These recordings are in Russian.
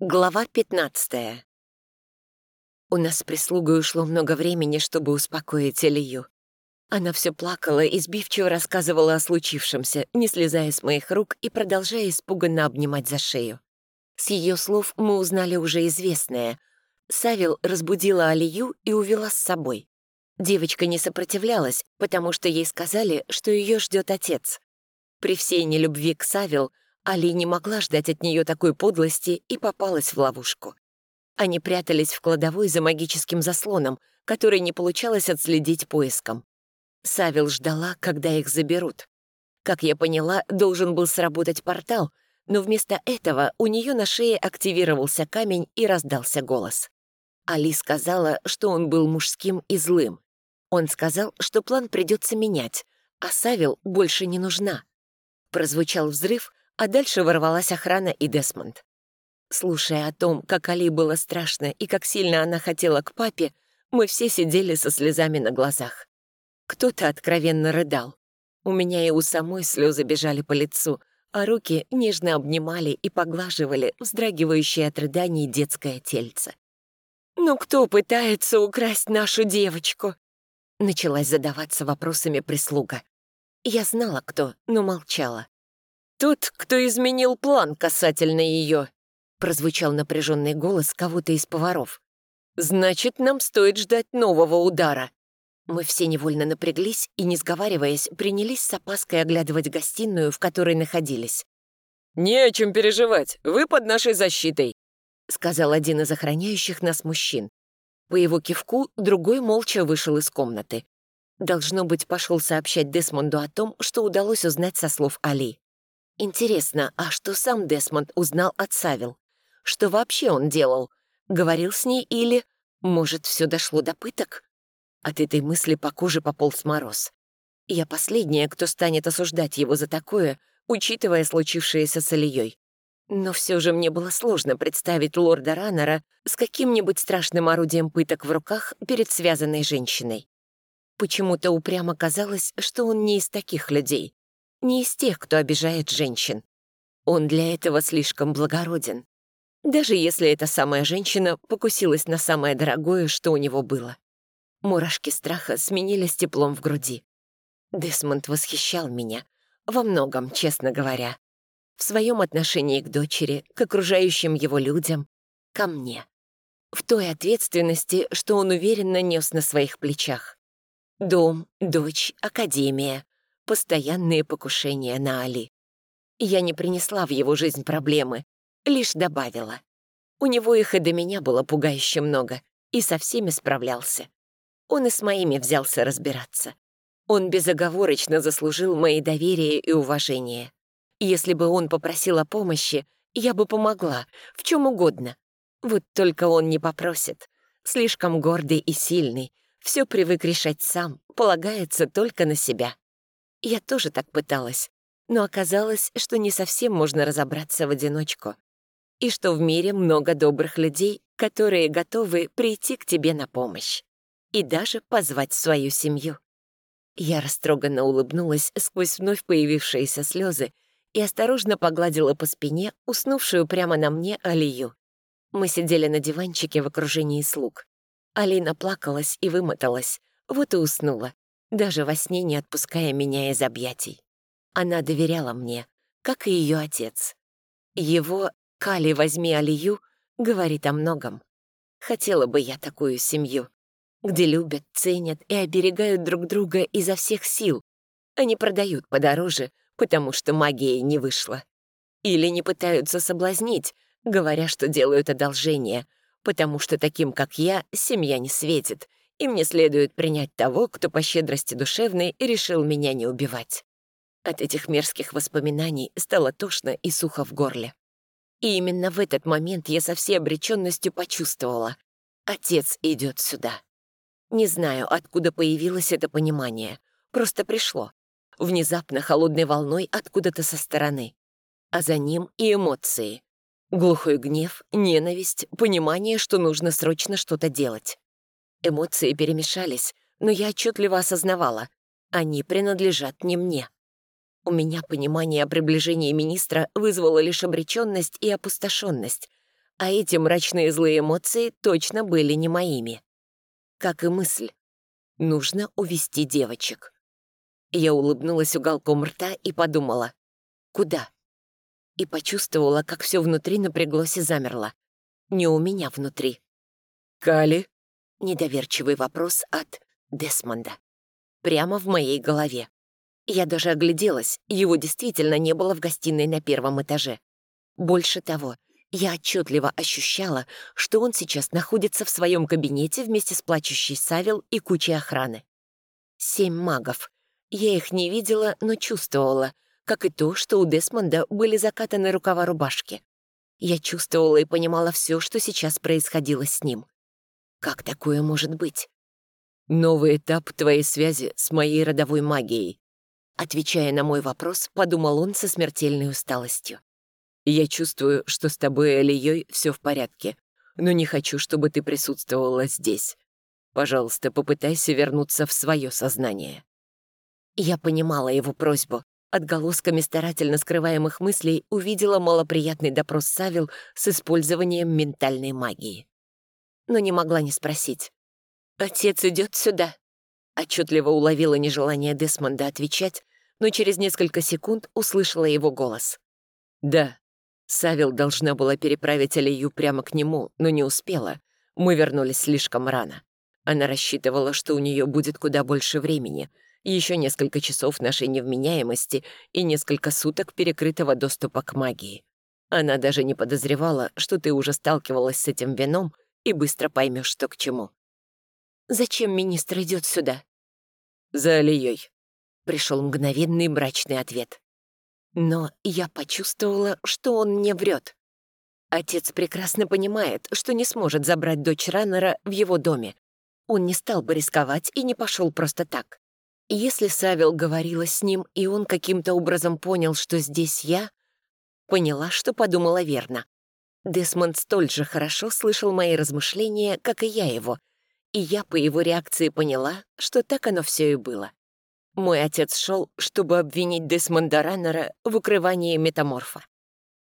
Глава 15 У нас с прислугой ушло много времени, чтобы успокоить Илью. Она все плакала и сбивчиво рассказывала о случившемся, не слезая с моих рук и продолжая испуганно обнимать за шею. С ее слов мы узнали уже известное. Савил разбудила Алию и увела с собой. Девочка не сопротивлялась, потому что ей сказали, что ее ждет отец. При всей нелюбви к Савил Али не могла ждать от нее такой подлости и попалась в ловушку. Они прятались в кладовой за магическим заслоном, который не получалось отследить поиском. Савил ждала, когда их заберут. Как я поняла, должен был сработать портал, но вместо этого у нее на шее активировался камень и раздался голос. Али сказала, что он был мужским и злым. Он сказал, что план придется менять, а Савил больше не нужна. Прозвучал взрыв, а дальше ворвалась охрана и Десмонд. Слушая о том, как Али было страшно и как сильно она хотела к папе, мы все сидели со слезами на глазах. Кто-то откровенно рыдал. У меня и у самой слезы бежали по лицу, а руки нежно обнимали и поглаживали вздрагивающее от рыданий детское тельце. «Ну кто пытается украсть нашу девочку?» Началась задаваться вопросами прислуга. Я знала, кто, но молчала. «Тот, кто изменил план касательно ее», — прозвучал напряженный голос кого-то из поваров. «Значит, нам стоит ждать нового удара». Мы все невольно напряглись и, не сговариваясь, принялись с опаской оглядывать гостиную, в которой находились. «Не о чем переживать, вы под нашей защитой», — сказал один из охраняющих нас мужчин. По его кивку другой молча вышел из комнаты. Должно быть, пошел сообщать Десмонду о том, что удалось узнать со слов Али. Интересно, а что сам Десмонд узнал от Савил? Что вообще он делал? Говорил с ней или... Может, все дошло до пыток? От этой мысли по коже пополз мороз. Я последняя, кто станет осуждать его за такое, учитывая случившееся с Ильей. Но все же мне было сложно представить лорда Раннера с каким-нибудь страшным орудием пыток в руках перед связанной женщиной. Почему-то упрямо казалось, что он не из таких людей не из тех, кто обижает женщин. Он для этого слишком благороден. Даже если эта самая женщина покусилась на самое дорогое, что у него было. Мурашки страха сменились теплом в груди. Десмонд восхищал меня. Во многом, честно говоря. В своем отношении к дочери, к окружающим его людям, ко мне. В той ответственности, что он уверенно нес на своих плечах. Дом, дочь, академия, постоянные покушения на Али. Я не принесла в его жизнь проблемы, лишь добавила. У него их и до меня было пугающе много, и со всеми справлялся. Он и с моими взялся разбираться. Он безоговорочно заслужил мои доверие и уважение. Если бы он попросил о помощи, я бы помогла, в чем угодно. Вот только он не попросит. Слишком гордый и сильный, все привык решать сам, полагается только на себя. Я тоже так пыталась, но оказалось, что не совсем можно разобраться в одиночку. И что в мире много добрых людей, которые готовы прийти к тебе на помощь. И даже позвать свою семью. Я растроганно улыбнулась сквозь вновь появившиеся слезы и осторожно погладила по спине уснувшую прямо на мне Алию. Мы сидели на диванчике в окружении слуг. Алина плакалась и вымоталась, вот и уснула, даже во сне не отпуская меня из объятий. Она доверяла мне, как и ее отец. Его «Кали, возьми Алию» говорит о многом. Хотела бы я такую семью, где любят, ценят и оберегают друг друга изо всех сил, а не продают подороже, потому что магия не вышла. Или не пытаются соблазнить, говоря, что делают одолжение, потому что таким, как я, семья не светит, и мне следует принять того, кто по щедрости душевной решил меня не убивать. От этих мерзких воспоминаний стало тошно и сухо в горле. И именно в этот момент я со всей обреченностью почувствовала. Отец идет сюда. Не знаю, откуда появилось это понимание. Просто пришло. Внезапно холодной волной откуда-то со стороны. А за ним и эмоции. Глухой гнев, ненависть, понимание, что нужно срочно что-то делать. Эмоции перемешались, но я отчетливо осознавала, они принадлежат не мне. У меня понимание о приближении министра вызвало лишь обреченность и опустошенность, А эти мрачные злые эмоции точно были не моими. Как и мысль. Нужно увести девочек. Я улыбнулась уголком рта и подумала. Куда? И почувствовала, как все внутри напряглось и замерло. Не у меня внутри. «Кали?» Недоверчивый вопрос от Десмонда. Прямо в моей голове. Я даже огляделась, его действительно не было в гостиной на первом этаже. Больше того, я отчетливо ощущала, что он сейчас находится в своем кабинете вместе с плачущей Савил и кучей охраны. Семь магов. Я их не видела, но чувствовала, как и то, что у Десмонда были закатаны рукава рубашки. Я чувствовала и понимала все, что сейчас происходило с ним. Как такое может быть? Новый этап твоей связи с моей родовой магией. Отвечая на мой вопрос, подумал он со смертельной усталостью. Я чувствую, что с тобой и Алией все в порядке, но не хочу, чтобы ты присутствовала здесь. Пожалуйста, попытайся вернуться в свое сознание». Я понимала его просьбу. Отголосками старательно скрываемых мыслей увидела малоприятный допрос Савил с использованием ментальной магии. Но не могла не спросить. «Отец идет сюда?» Отчетливо уловила нежелание Десмонда отвечать, но через несколько секунд услышала его голос. «Да, Савил должна была переправить Алию прямо к нему, но не успела. Мы вернулись слишком рано. Она рассчитывала, что у нее будет куда больше времени, еще несколько часов нашей невменяемости и несколько суток перекрытого доступа к магии. Она даже не подозревала, что ты уже сталкивалась с этим вином и быстро поймешь, что к чему. «Зачем министр идет сюда?» «За Алией», — пришел мгновенный брачный ответ. Но я почувствовала, что он не врет. Отец прекрасно понимает, что не сможет забрать дочь Раннера в его доме. Он не стал бы рисковать и не пошел просто так. Если Савел говорила с ним, и он каким-то образом понял, что здесь я, поняла, что подумала верно. Десмонд столь же хорошо слышал мои размышления, как и я его, и я по его реакции поняла, что так оно все и было. Мой отец шел, чтобы обвинить Десмонда Раннера в укрывании метаморфа.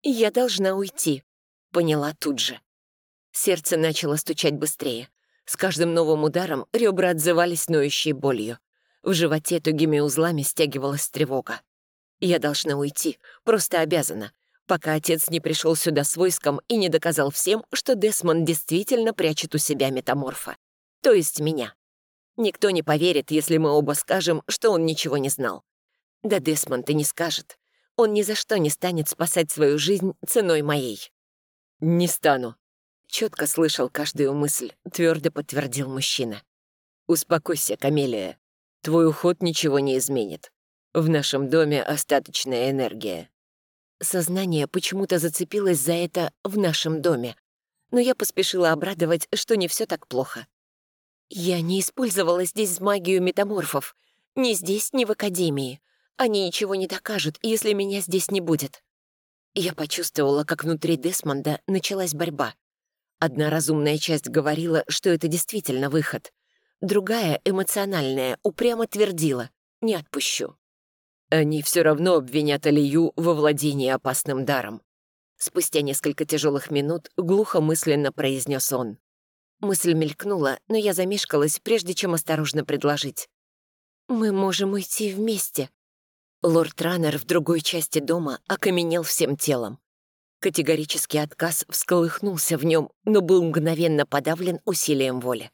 Я должна уйти, поняла тут же. Сердце начало стучать быстрее. С каждым новым ударом ребра отзывались ноющей болью. В животе тугими узлами стягивалась тревога. Я должна уйти, просто обязана, пока отец не пришел сюда с войском и не доказал всем, что Десмонд действительно прячет у себя метаморфа. То есть меня. Никто не поверит, если мы оба скажем, что он ничего не знал. Да Десмонд и не скажет. Он ни за что не станет спасать свою жизнь ценой моей. «Не стану», — четко слышал каждую мысль, твердо подтвердил мужчина. «Успокойся, Камелия. Твой уход ничего не изменит. В нашем доме остаточная энергия». Сознание почему-то зацепилось за это «в нашем доме», но я поспешила обрадовать, что не все так плохо. Я не использовала здесь магию метаморфов. Ни здесь, ни в Академии. Они ничего не докажут, если меня здесь не будет. Я почувствовала, как внутри Десмонда началась борьба. Одна разумная часть говорила, что это действительно выход. Другая, эмоциональная, упрямо твердила «не отпущу». Они все равно обвинят Алию во владении опасным даром. Спустя несколько тяжелых минут глухо мысленно произнес он. Мысль мелькнула, но я замешкалась, прежде чем осторожно предложить. «Мы можем уйти вместе». Лорд Раннер в другой части дома окаменел всем телом. Категорический отказ всколыхнулся в нем, но был мгновенно подавлен усилием воли.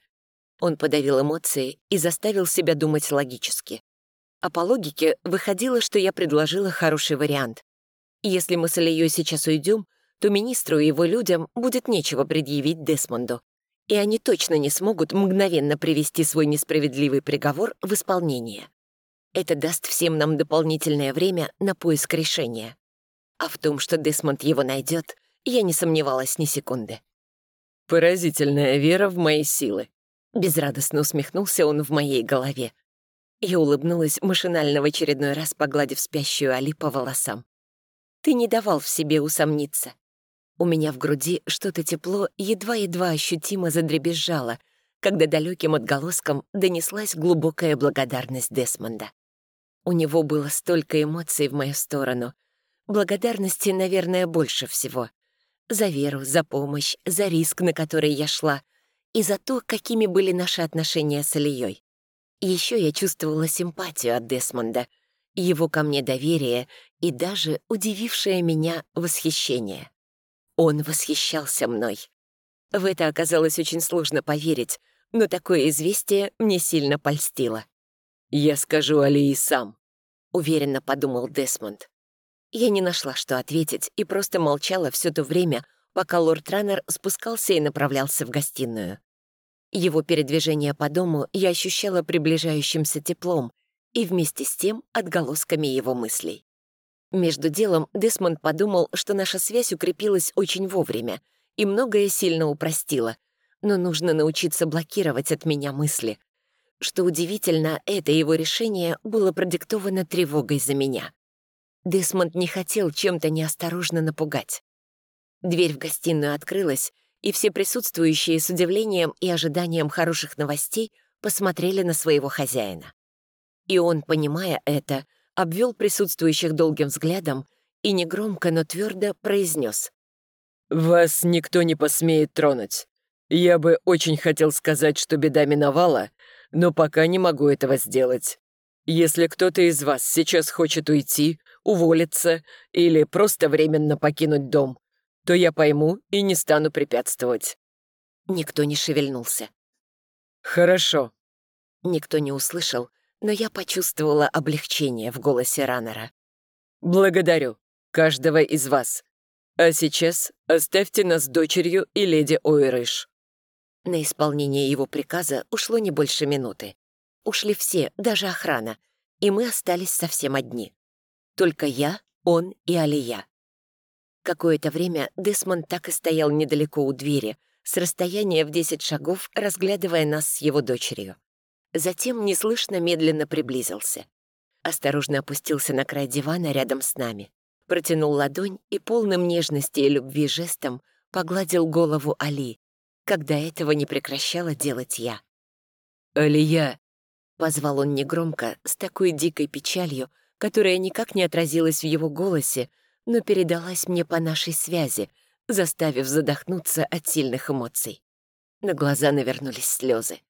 Он подавил эмоции и заставил себя думать логически. А по логике выходило, что я предложила хороший вариант. Если мы с Ильей сейчас уйдем, то министру и его людям будет нечего предъявить Десмонду и они точно не смогут мгновенно привести свой несправедливый приговор в исполнение. Это даст всем нам дополнительное время на поиск решения. А в том, что Десмонд его найдет, я не сомневалась ни секунды. «Поразительная вера в мои силы», — безрадостно усмехнулся он в моей голове. Я улыбнулась, машинально в очередной раз погладив спящую Али по волосам. «Ты не давал в себе усомниться. У меня в груди что-то тепло едва-едва ощутимо задребезжало, когда далеким отголоском донеслась глубокая благодарность Десмонда. У него было столько эмоций в мою сторону. Благодарности, наверное, больше всего. За веру, за помощь, за риск, на который я шла, и за то, какими были наши отношения с Ильей. Еще я чувствовала симпатию от Десмонда, его ко мне доверие и даже удивившее меня восхищение. Он восхищался мной. В это оказалось очень сложно поверить, но такое известие мне сильно польстило. «Я скажу Алии сам», — уверенно подумал Десмонд. Я не нашла, что ответить, и просто молчала все то время, пока лорд Раннер спускался и направлялся в гостиную. Его передвижение по дому я ощущала приближающимся теплом и вместе с тем отголосками его мыслей. Между делом Десмонд подумал, что наша связь укрепилась очень вовремя и многое сильно упростила, но нужно научиться блокировать от меня мысли. Что удивительно, это его решение было продиктовано тревогой за меня. Десмонд не хотел чем-то неосторожно напугать. Дверь в гостиную открылась, и все присутствующие с удивлением и ожиданием хороших новостей посмотрели на своего хозяина. И он, понимая это, обвел присутствующих долгим взглядом и негромко, но твердо произнес. «Вас никто не посмеет тронуть. Я бы очень хотел сказать, что беда миновала, но пока не могу этого сделать. Если кто-то из вас сейчас хочет уйти, уволиться или просто временно покинуть дом, то я пойму и не стану препятствовать». Никто не шевельнулся. «Хорошо». Никто не услышал, но я почувствовала облегчение в голосе Раннера. «Благодарю каждого из вас. А сейчас оставьте нас с дочерью и леди Ойрыш». На исполнение его приказа ушло не больше минуты. Ушли все, даже охрана, и мы остались совсем одни. Только я, он и Алия. Какое-то время Десмонд так и стоял недалеко у двери, с расстояния в десять шагов, разглядывая нас с его дочерью. Затем неслышно медленно приблизился. Осторожно опустился на край дивана рядом с нами. Протянул ладонь и полным нежности и любви жестом погладил голову Али, когда этого не прекращала делать я. «Алия!» — позвал он негромко, с такой дикой печалью, которая никак не отразилась в его голосе, но передалась мне по нашей связи, заставив задохнуться от сильных эмоций. На глаза навернулись слезы.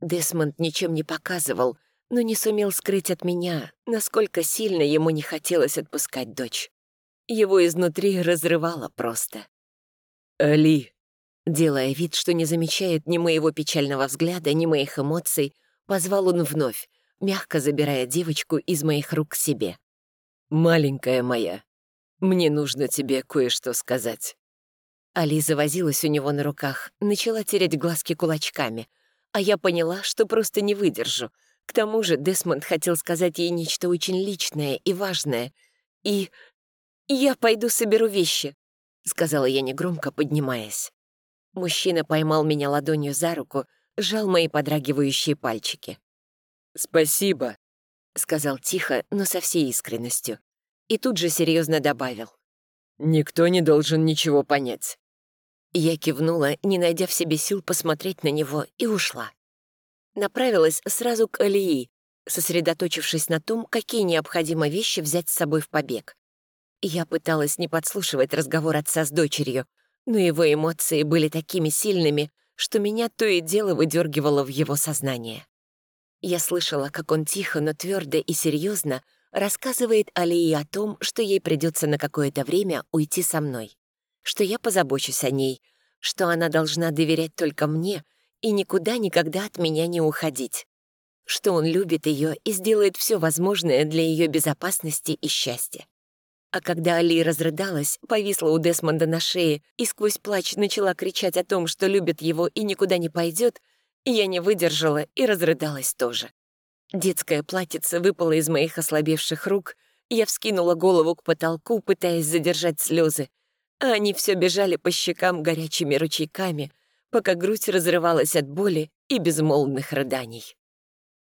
Десмонд ничем не показывал, но не сумел скрыть от меня, насколько сильно ему не хотелось отпускать дочь. Его изнутри разрывало просто. «Али!» Делая вид, что не замечает ни моего печального взгляда, ни моих эмоций, позвал он вновь, мягко забирая девочку из моих рук к себе. «Маленькая моя, мне нужно тебе кое-что сказать». Ализа возилась у него на руках, начала тереть глазки кулачками, а я поняла, что просто не выдержу. К тому же Десмонд хотел сказать ей нечто очень личное и важное. И... «Я пойду соберу вещи», — сказала я негромко, поднимаясь. Мужчина поймал меня ладонью за руку, сжал мои подрагивающие пальчики. «Спасибо», — сказал тихо, но со всей искренностью и тут же серьезно добавил. «Никто не должен ничего понять». Я кивнула, не найдя в себе сил посмотреть на него, и ушла. Направилась сразу к Алии, сосредоточившись на том, какие необходимо вещи взять с собой в побег. Я пыталась не подслушивать разговор отца с дочерью, но его эмоции были такими сильными, что меня то и дело выдергивало в его сознание. Я слышала, как он тихо, но твердо и серьезно рассказывает Алии о том, что ей придется на какое-то время уйти со мной, что я позабочусь о ней, что она должна доверять только мне и никуда никогда от меня не уходить, что он любит ее и сделает все возможное для ее безопасности и счастья. А когда Али разрыдалась, повисла у Десмонда на шее и сквозь плач начала кричать о том, что любит его и никуда не пойдет, я не выдержала и разрыдалась тоже. Детское платьице выпало из моих ослабевших рук, я вскинула голову к потолку, пытаясь задержать слезы, а они все бежали по щекам горячими ручейками, пока грудь разрывалась от боли и безмолвных рыданий.